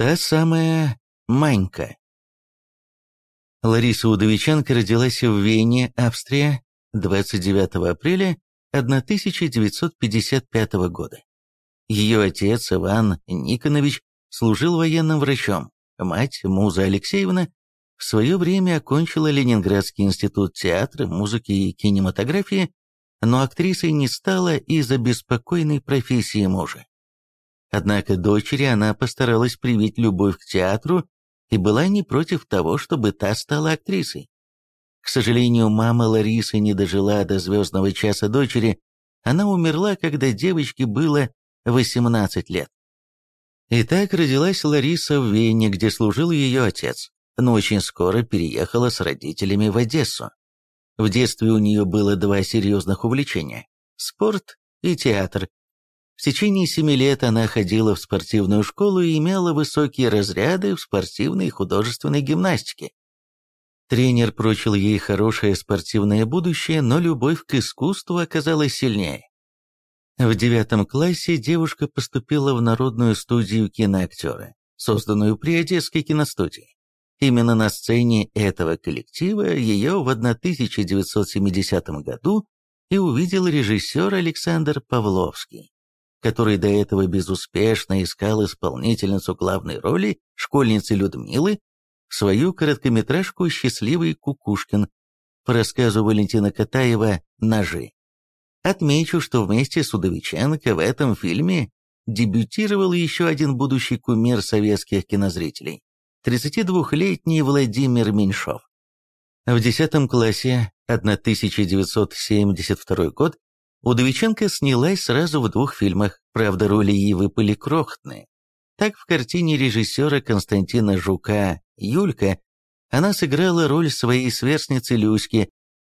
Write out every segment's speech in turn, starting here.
Та самая Манька. Лариса Удовиченко родилась в Вене, Австрия, 29 апреля 1955 года. Ее отец Иван Никонович служил военным врачом, мать Муза Алексеевна в свое время окончила Ленинградский институт театра, музыки и кинематографии, но актрисой не стала из-за беспокойной профессии мужа. Однако дочери она постаралась привить любовь к театру и была не против того, чтобы та стала актрисой. К сожалению, мама Ларисы не дожила до звездного часа дочери, она умерла, когда девочке было 18 лет. Итак, родилась Лариса в Вене, где служил ее отец, но очень скоро переехала с родителями в Одессу. В детстве у нее было два серьезных увлечения – спорт и театр, в течение семи лет она ходила в спортивную школу и имела высокие разряды в спортивной и художественной гимнастике. Тренер прочил ей хорошее спортивное будущее, но любовь к искусству оказалась сильнее. В девятом классе девушка поступила в Народную студию киноактера, созданную при Одесской киностудии. Именно на сцене этого коллектива ее в 1970 году и увидел режиссер Александр Павловский который до этого безуспешно искал исполнительницу главной роли, школьницы Людмилы, свою короткометражку «Счастливый Кукушкин» по рассказу Валентина Катаева «Ножи». Отмечу, что вместе с Удовиченко в этом фильме дебютировал еще один будущий кумир советских кинозрителей – 32-летний Владимир Меньшов. В 10 классе 1972 год Удовиченко снялась сразу в двух фильмах, правда, роли ей выпали крохотные. Так в картине режиссера Константина Жука «Юлька» она сыграла роль своей сверстницы Люськи,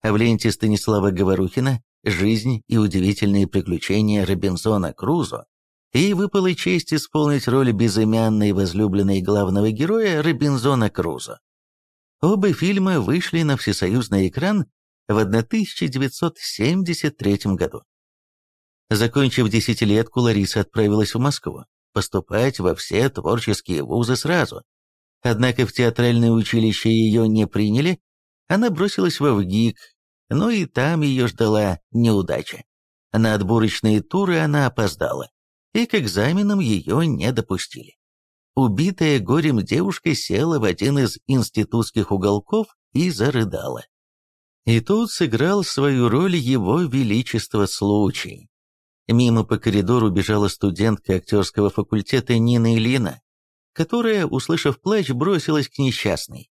а в ленте Станислава Говорухина «Жизнь и удивительные приключения Робинзона Крузо» ей выпала честь исполнить роль безымянной возлюбленной главного героя Робинзона Крузо. Оба фильма вышли на всесоюзный экран в 1973 году. Закончив десятилетку, Лариса отправилась в Москву, поступать во все творческие вузы сразу. Однако в театральное училище ее не приняли, она бросилась во ВГИК, но и там ее ждала неудача. На отборочные туры она опоздала, и к экзаменам ее не допустили. Убитая горем девушка села в один из институтских уголков и зарыдала. И тут сыграл свою роль его величество случай. Мимо по коридору бежала студентка актерского факультета Нина Ильина, которая, услышав плач, бросилась к несчастной.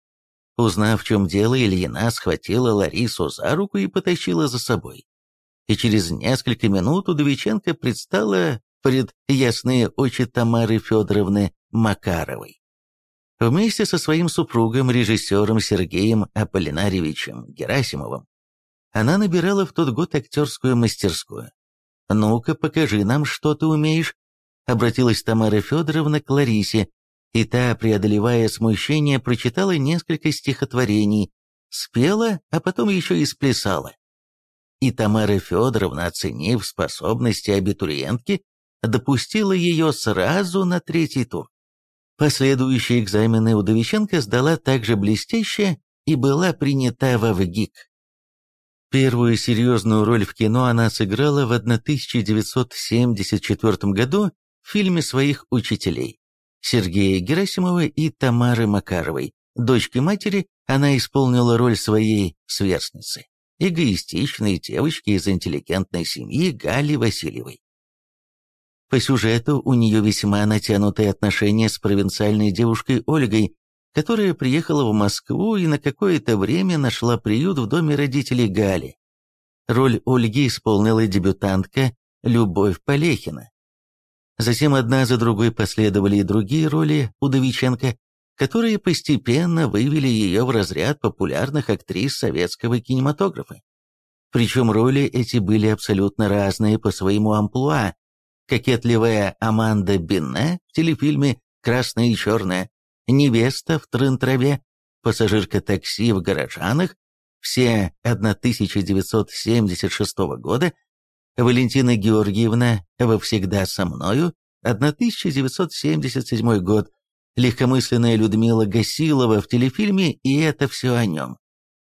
Узнав, в чем дело, Ильина схватила Ларису за руку и потащила за собой. И через несколько минут Удовиченко предстала пред ясные очи Тамары Федоровны Макаровой. Вместе со своим супругом, режиссером Сергеем Аполлинарьевичем Герасимовым, она набирала в тот год актерскую мастерскую. «Ну-ка, покажи нам, что ты умеешь», — обратилась Тамара Федоровна к Ларисе, и та, преодолевая смущение, прочитала несколько стихотворений, спела, а потом еще и сплясала. И Тамара Федоровна, оценив способности абитуриентки, допустила ее сразу на третий тур. Последующие экзамены Удовиченко сдала также блестяще и была принята в ВГИК. Первую серьезную роль в кино она сыграла в 1974 году в фильме своих учителей Сергея Герасимова и Тамары Макаровой. Дочки матери она исполнила роль своей сверстницы, эгоистичной девочки из интеллигентной семьи Гали Васильевой. По сюжету у нее весьма натянутые отношения с провинциальной девушкой Ольгой, которая приехала в Москву и на какое-то время нашла приют в доме родителей Гали. Роль Ольги исполнила дебютантка Любовь Полехина. Затем одна за другой последовали и другие роли Удовиченко, которые постепенно вывели ее в разряд популярных актрис советского кинематографа. Причем роли эти были абсолютно разные по своему амплуа, кокетливая Аманда Бинне в телефильме «Красное и черное», невеста в трын-траве, пассажирка такси в горожанах, все 1976 года, Валентина Георгиевна во «Всегда со мною», 1977 год, легкомысленная Людмила Гасилова в телефильме «И это все о нем»,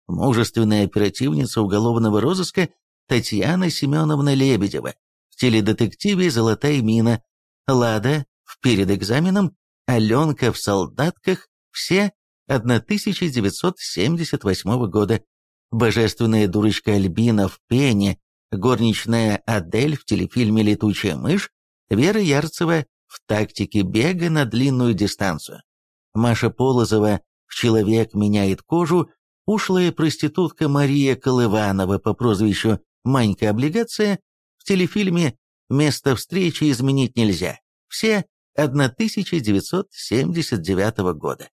мужественная оперативница уголовного розыска Татьяна Семеновна Лебедева в теледетективе «Золотая мина», Лада в «Перед экзаменом», Аленка в «Солдатках», все 1978 года, божественная дурочка Альбина в «Пене», горничная Адель в телефильме «Летучая мышь», Вера Ярцева в «Тактике бега на длинную дистанцию», Маша Полозова в «Человек меняет кожу», ушлая проститутка Мария Колыванова по прозвищу Манька Облигация в телефильме «Место встречи изменить нельзя». Все 1979 года.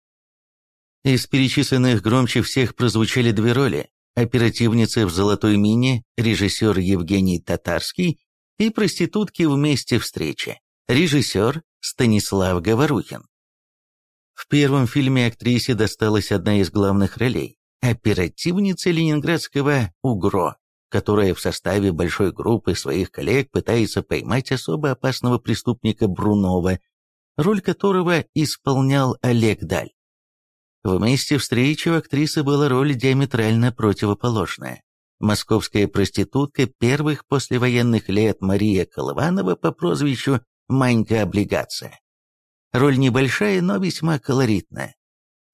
Из перечисленных громче всех прозвучали две роли – оперативницы в «Золотой мине» режиссер Евгений Татарский и проститутки в «Месте встречи» режиссер Станислав Говорухин. В первом фильме актрисе досталась одна из главных ролей – оперативница ленинградского «УГРО», которая в составе большой группы своих коллег пытается поймать особо опасного преступника Брунова, роль которого исполнял Олег Даль. В месте встречи у актрисы была роль диаметрально противоположная. Московская проститутка первых послевоенных лет Мария Колыванова по прозвищу Манька Облигация. Роль небольшая, но весьма колоритная.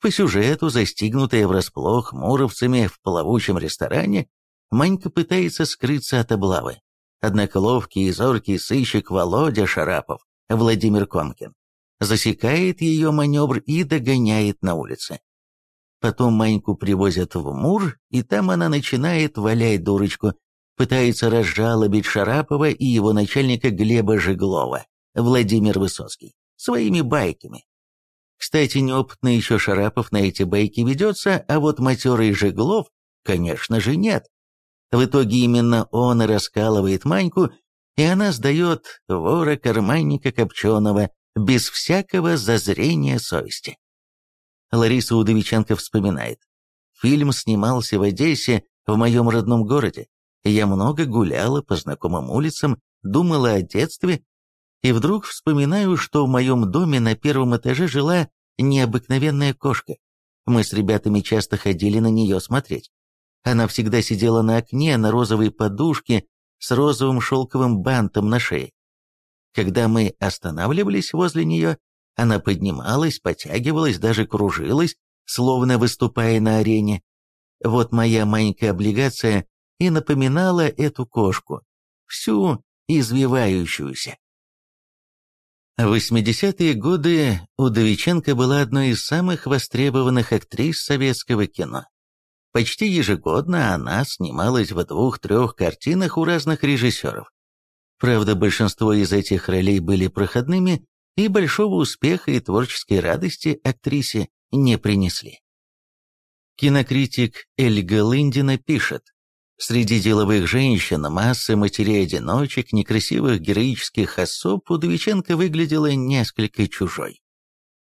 По сюжету, застигнутая врасплох муровцами в плавучем ресторане, Манька пытается скрыться от облавы. Однако ловкий и зоркий сыщик Володя Шарапов, Владимир Комкин, засекает ее маневр и догоняет на улице. Потом Маньку привозят в Мур, и там она начинает валять дурочку, пытается разжалобить Шарапова и его начальника Глеба Жеглова, Владимир Высоцкий, своими байками. Кстати, неопытный еще Шарапов на эти байки ведется, а вот матерый Жеглов, конечно же, нет. В итоге именно он и раскалывает Маньку, и она сдает вора-карманника Копченого без всякого зазрения совести. Лариса Удовиченко вспоминает. Фильм снимался в Одессе, в моем родном городе. Я много гуляла по знакомым улицам, думала о детстве, и вдруг вспоминаю, что в моем доме на первом этаже жила необыкновенная кошка. Мы с ребятами часто ходили на нее смотреть. Она всегда сидела на окне на розовой подушке с розовым шелковым бантом на шее. Когда мы останавливались возле нее, она поднималась, потягивалась, даже кружилась, словно выступая на арене. Вот моя маленькая облигация и напоминала эту кошку, всю извивающуюся. В 80-е годы Удовиченко была одной из самых востребованных актрис советского кино. Почти ежегодно она снималась в двух-трех картинах у разных режиссеров. Правда, большинство из этих ролей были проходными и большого успеха и творческой радости актрисе не принесли. Кинокритик Эльга Лындина пишет, Среди деловых женщин, массы матерей-одиночек, некрасивых героических особ Удовиченко выглядела несколько чужой.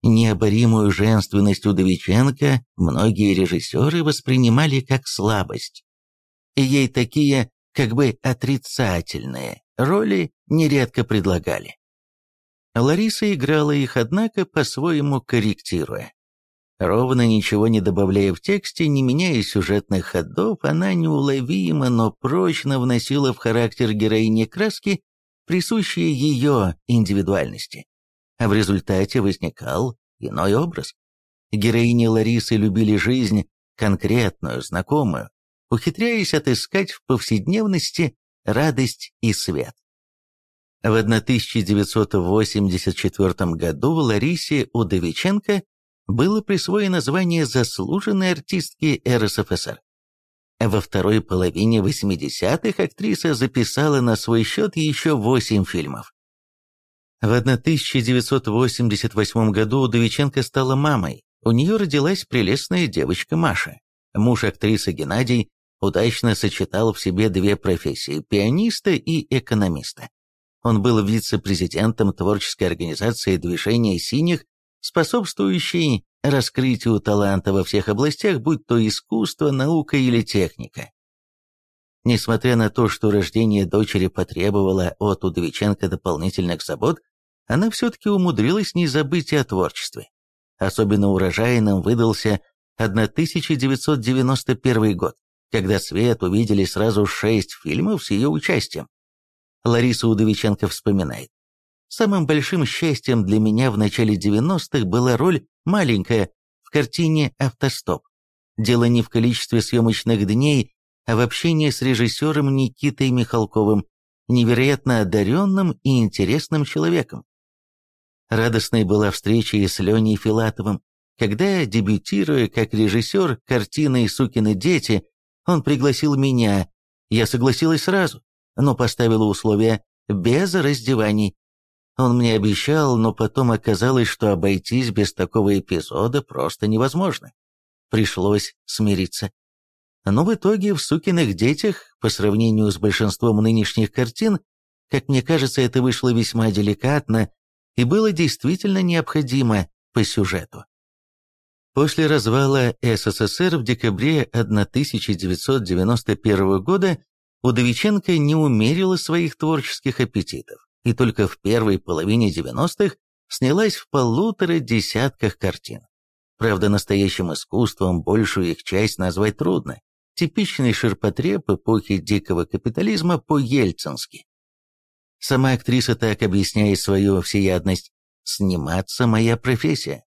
Необоримую женственность Удовиченко многие режиссеры воспринимали как слабость. Ей такие, как бы отрицательные, роли нередко предлагали. Лариса играла их, однако, по-своему корректируя. Ровно ничего не добавляя в тексте, не меняя сюжетных ходов, она неуловимо, но прочно вносила в характер героини краски, присущие ее индивидуальности в результате возникал иной образ. Героини Ларисы любили жизнь, конкретную, знакомую, ухитряясь отыскать в повседневности радость и свет. В 1984 году Ларисе Удовиченко было присвоено звание заслуженной артистки РСФСР. Во второй половине 80-х актриса записала на свой счет еще 8 фильмов. В 1988 году Удовиченко стала мамой. У нее родилась прелестная девочка Маша. Муж актрисы Геннадий удачно сочетал в себе две профессии – пианиста и экономиста. Он был вице-президентом творческой организации «Движение синих», способствующей раскрытию таланта во всех областях, будь то искусство, наука или техника. Несмотря на то, что рождение дочери потребовало от Удовиченко дополнительных забот, она все-таки умудрилась не забыть и о творчестве. Особенно урожайным выдался 1991 год, когда свет увидели сразу шесть фильмов с ее участием. Лариса Удовиченко вспоминает. Самым большим счастьем для меня в начале 90-х была роль маленькая в картине «Автостоп». Дело не в количестве съемочных дней, а в общении с режиссером Никитой Михалковым, невероятно одаренным и интересным человеком. Радостной была встреча и с Леней Филатовым, когда, дебютируя как режиссер картины «Сукины дети», он пригласил меня. Я согласилась сразу, но поставила условия «без раздеваний». Он мне обещал, но потом оказалось, что обойтись без такого эпизода просто невозможно. Пришлось смириться. Но в итоге в «Сукиных детях», по сравнению с большинством нынешних картин, как мне кажется, это вышло весьма деликатно и было действительно необходимо по сюжету. После развала СССР в декабре 1991 года Удовиченко не умерила своих творческих аппетитов и только в первой половине 90-х снялась в полутора десятках картин. Правда, настоящим искусством большую их часть назвать трудно. Типичный ширпотреб эпохи дикого капитализма по-ельцински. Сама актриса так объясняет свою всеядность. «Сниматься моя профессия.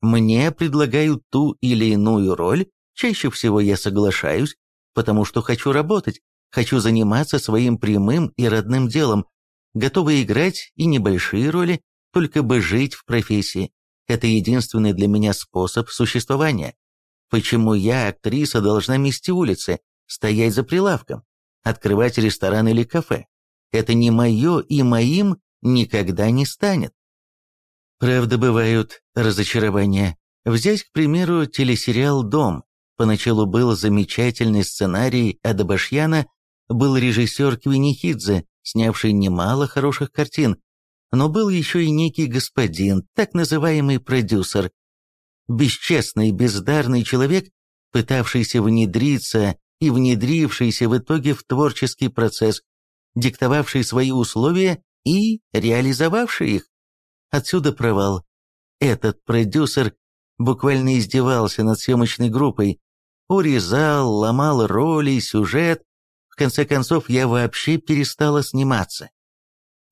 Мне предлагают ту или иную роль, чаще всего я соглашаюсь, потому что хочу работать, хочу заниматься своим прямым и родным делом, готова играть и небольшие роли, только бы жить в профессии. Это единственный для меня способ существования. Почему я, актриса, должна мести улицы, стоять за прилавком, открывать ресторан или кафе? Это не мое и моим никогда не станет. Правда, бывают разочарования. Взять, к примеру, телесериал «Дом». Поначалу был замечательный сценарий Адабашьяна, был режиссер Квинихидзе, снявший немало хороших картин, но был еще и некий господин, так называемый продюсер. Бесчестный, бездарный человек, пытавшийся внедриться и внедрившийся в итоге в творческий процесс, диктовавший свои условия и реализовавший их. Отсюда провал. Этот продюсер буквально издевался над съемочной группой, урезал, ломал роли, сюжет. В конце концов, я вообще перестала сниматься.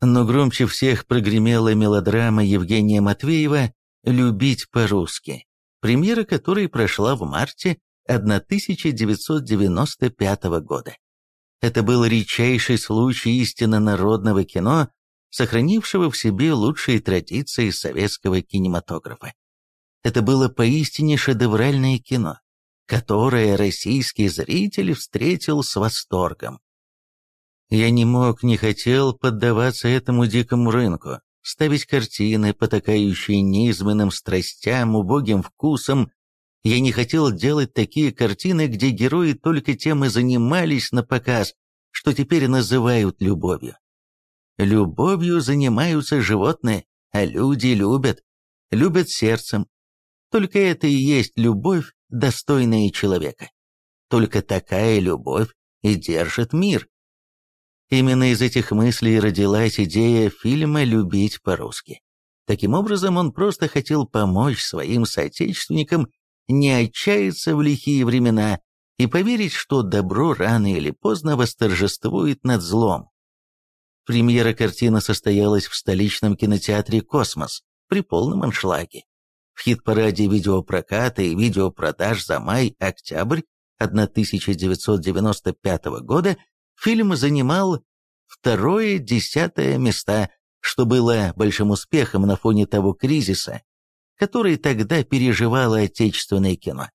Но громче всех прогремела мелодрама Евгения Матвеева «Любить по-русски», премьера которой прошла в марте 1995 года. Это был редчайший случай истинно народного кино, сохранившего в себе лучшие традиции советского кинематографа. Это было поистине шедевральное кино, которое российский зритель встретил с восторгом. Я не мог, не хотел поддаваться этому дикому рынку, ставить картины, потакающие неизменным страстям, убогим вкусом. Я не хотел делать такие картины, где герои только тем и занимались на показ, что теперь называют любовью. Любовью занимаются животные, а люди любят. Любят сердцем. Только это и есть любовь, достойная человека. Только такая любовь и держит мир. Именно из этих мыслей родилась идея фильма «Любить по-русски». Таким образом, он просто хотел помочь своим соотечественникам не отчаяться в лихие времена и поверить, что добро рано или поздно восторжествует над злом. Премьера картины состоялась в столичном кинотеатре «Космос» при полном аншлаге. В хит-параде видеопроката и видеопродаж за май-октябрь 1995 года фильм занимал второе-десятое места, что было большим успехом на фоне того кризиса, который тогда переживало отечественное кино.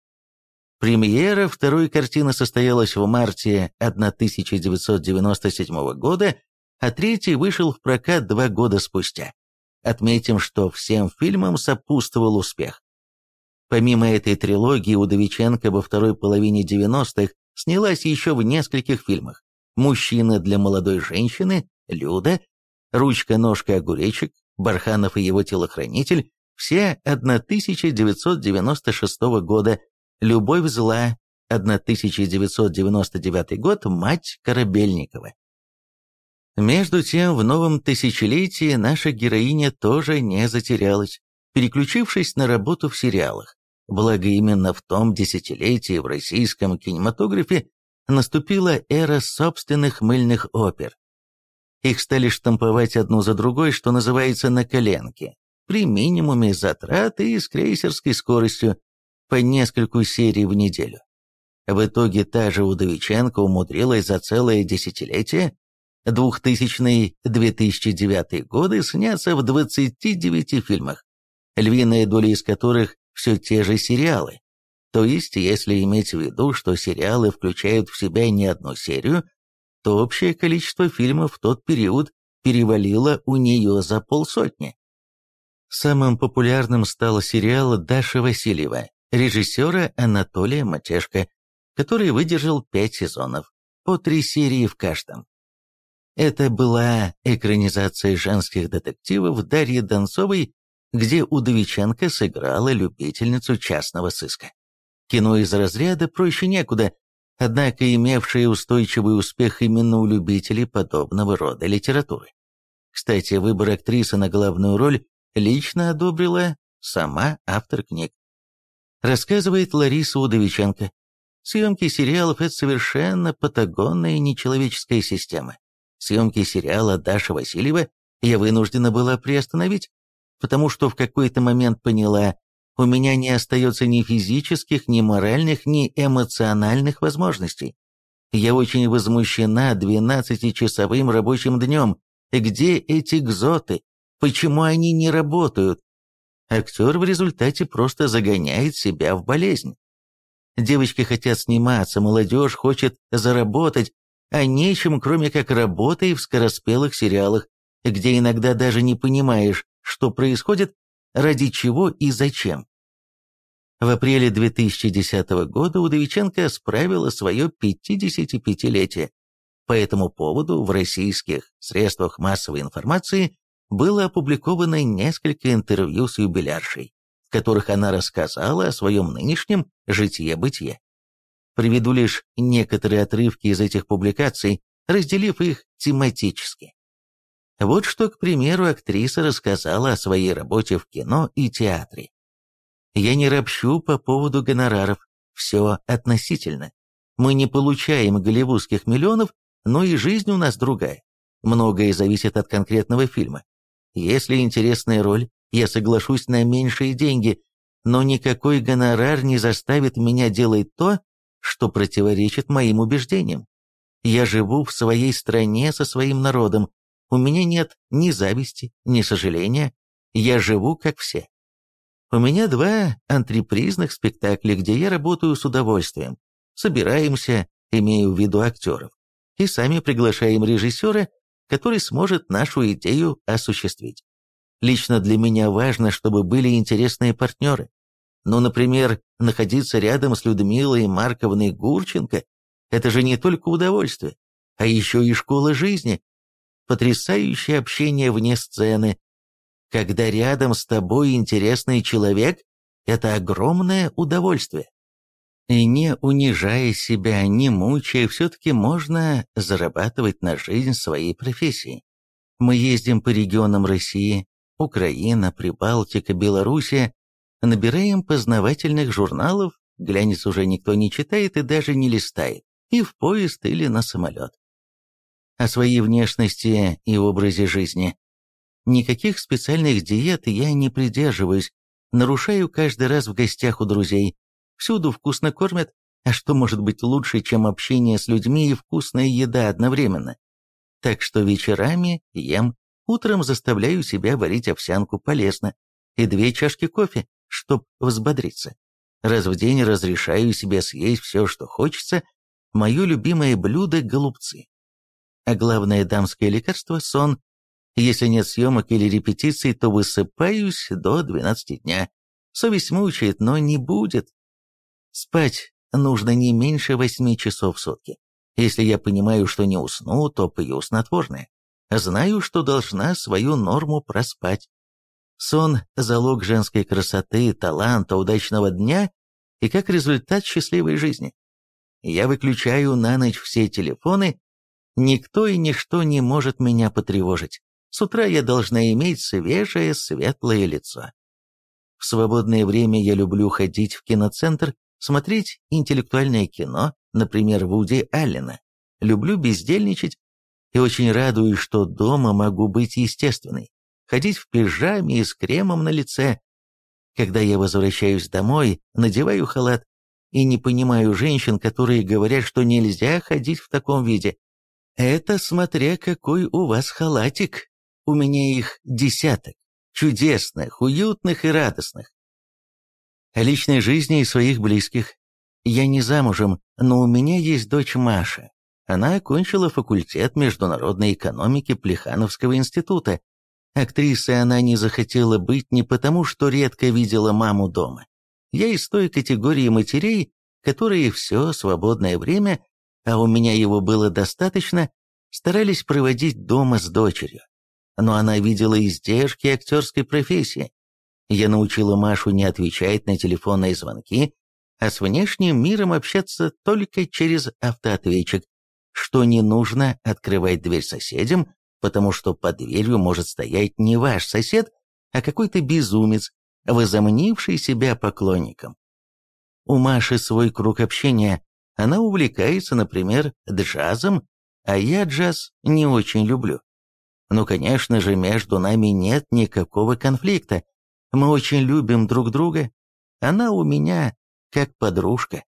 Премьера второй картины состоялась в марте 1997 года а третий вышел в прокат два года спустя. Отметим, что всем фильмам сопутствовал успех. Помимо этой трилогии, Удовиченко во второй половине 90-х снялась еще в нескольких фильмах. «Мужчина для молодой женщины», «Люда», «Ручка-ножка-огуречек», «Барханов и его телохранитель», все 1996 года, «Любовь зла», 1999 год, «Мать Корабельникова». Между тем, в новом тысячелетии наша героиня тоже не затерялась. переключившись на работу в сериалах. Благо именно в том десятилетии в российском кинематографе наступила эра собственных мыльных опер. Их стали штамповать одну за другой, что называется, на коленке, при минимуме затрат и с крейсерской скоростью по нескольку серий в неделю. В итоге та же Удовиченко умудрилась за целое десятилетие 2000-2009 годы сняться в 29 фильмах, львиная доля из которых все те же сериалы. То есть, если иметь в виду, что сериалы включают в себя не одну серию, то общее количество фильмов в тот период перевалило у нее за полсотни. Самым популярным стал сериал Даша Васильева, режиссера Анатолия Матешко, который выдержал пять сезонов, по три серии в каждом. Это была экранизация женских детективов Дарьи Донцовой, где Удовиченко сыграла любительницу частного сыска. Кино из разряда проще некуда, однако имевшее устойчивый успех именно у любителей подобного рода литературы. Кстати, выбор актрисы на главную роль лично одобрила сама автор книг. Рассказывает Лариса Удовиченко. Съемки сериалов – это совершенно патагонная нечеловеческая система. Съемки сериала Даша Васильева я вынуждена была приостановить, потому что в какой-то момент поняла, у меня не остается ни физических, ни моральных, ни эмоциональных возможностей. Я очень возмущена 12-часовым рабочим днем. Где эти гзоты? Почему они не работают? Актер в результате просто загоняет себя в болезнь. Девочки хотят сниматься, молодежь хочет заработать, а нечем, кроме как работой в скороспелых сериалах, где иногда даже не понимаешь, что происходит, ради чего и зачем. В апреле 2010 года Удовиченко справила свое 55-летие. По этому поводу в российских средствах массовой информации было опубликовано несколько интервью с юбиляршей, в которых она рассказала о своем нынешнем житье-бытие. Приведу лишь некоторые отрывки из этих публикаций, разделив их тематически. Вот что, к примеру, актриса рассказала о своей работе в кино и театре. «Я не ропщу по поводу гонораров, все относительно. Мы не получаем голливудских миллионов, но и жизнь у нас другая. Многое зависит от конкретного фильма. Если интересная роль, я соглашусь на меньшие деньги, но никакой гонорар не заставит меня делать то, что противоречит моим убеждениям. Я живу в своей стране со своим народом, у меня нет ни зависти, ни сожаления. Я живу как все. У меня два антрепризных спектакля, где я работаю с удовольствием. Собираемся, имею в виду актеров, и сами приглашаем режиссера, который сможет нашу идею осуществить. Лично для меня важно, чтобы были интересные партнеры. Ну, например, находиться рядом с Людмилой Марковной Гурченко – это же не только удовольствие, а еще и школа жизни, потрясающее общение вне сцены. Когда рядом с тобой интересный человек, это огромное удовольствие. Не унижая себя, не мучая, все-таки можно зарабатывать на жизнь своей профессии. Мы ездим по регионам России, Украина, Прибалтика, Белоруссия, набираем познавательных журналов, глянец уже никто не читает и даже не листает, и в поезд или на самолет о своей внешности и образе жизни. Никаких специальных диет я не придерживаюсь, нарушаю каждый раз в гостях у друзей. Всюду вкусно кормят, а что может быть лучше, чем общение с людьми и вкусная еда одновременно? Так что вечерами ем, утром заставляю себя варить овсянку полезно и две чашки кофе, чтоб взбодриться. Раз в день разрешаю себе съесть все, что хочется. Мое любимое блюдо – голубцы а главное дамское лекарство – сон. Если нет съемок или репетиций, то высыпаюсь до 12 дня. Совесть мучает, но не будет. Спать нужно не меньше 8 часов в сутки. Если я понимаю, что не усну, то пью снотворное. Знаю, что должна свою норму проспать. Сон – залог женской красоты, таланта, удачного дня и как результат счастливой жизни. Я выключаю на ночь все телефоны Никто и ничто не может меня потревожить. С утра я должна иметь свежее, светлое лицо. В свободное время я люблю ходить в киноцентр, смотреть интеллектуальное кино, например, Вуди Аллена. Люблю бездельничать и очень радуюсь, что дома могу быть естественной. Ходить в пижаме и с кремом на лице. Когда я возвращаюсь домой, надеваю халат и не понимаю женщин, которые говорят, что нельзя ходить в таком виде. Это смотря какой у вас халатик. У меня их десяток. Чудесных, уютных и радостных. О личной жизни и своих близких. Я не замужем, но у меня есть дочь Маша. Она окончила факультет международной экономики Плехановского института. Актрисой она не захотела быть не потому, что редко видела маму дома. Я из той категории матерей, которые все свободное время, а у меня его было достаточно, старались проводить дома с дочерью. Но она видела издержки актерской профессии. Я научила Машу не отвечать на телефонные звонки, а с внешним миром общаться только через автоответчик, что не нужно открывать дверь соседям, потому что под дверью может стоять не ваш сосед, а какой-то безумец, возомнивший себя поклонником. У Маши свой круг общения, она увлекается, например, джазом, а я джаз не очень люблю. Ну, конечно же, между нами нет никакого конфликта. Мы очень любим друг друга. Она у меня как подружка.